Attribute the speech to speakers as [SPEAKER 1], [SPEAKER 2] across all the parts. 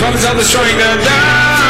[SPEAKER 1] brothers of the destroying the down.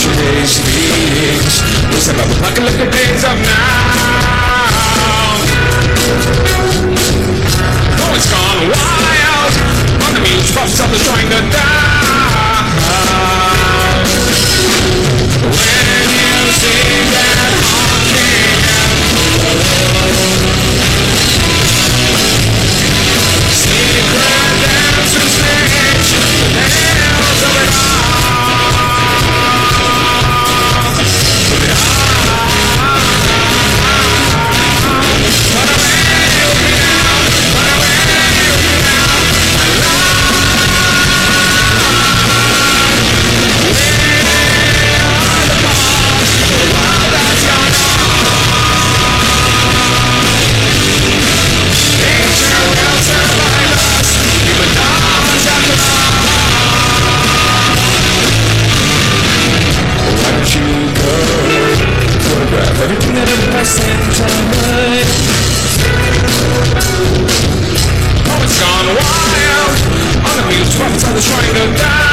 [SPEAKER 1] Today's meetings was about the apocalyptic days of now. goodbye.